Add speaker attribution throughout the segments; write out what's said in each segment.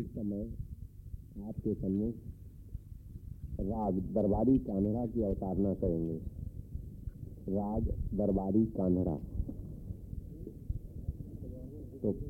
Speaker 1: इस समय आपके सम्मुख राग दरबारी कान्हड़ा की अवतारणा करेंगे। राग दरबारी कान्हड़ा। तो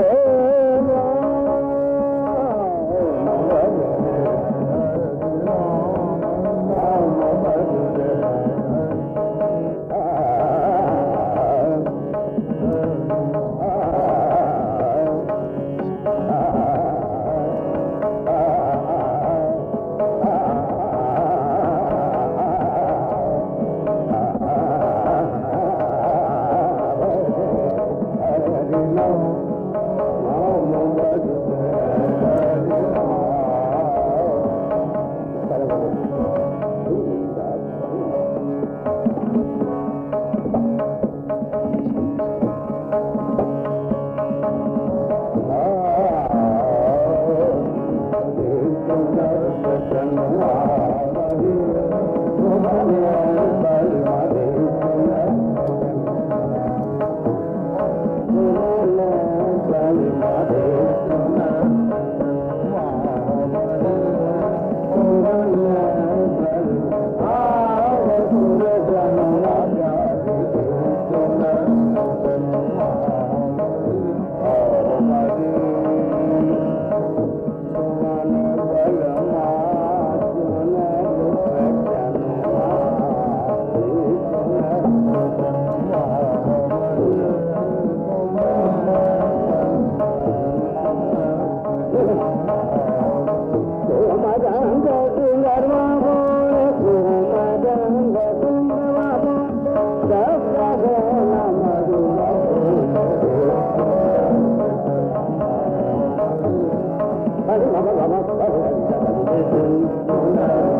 Speaker 2: Senhor. Oh, my God.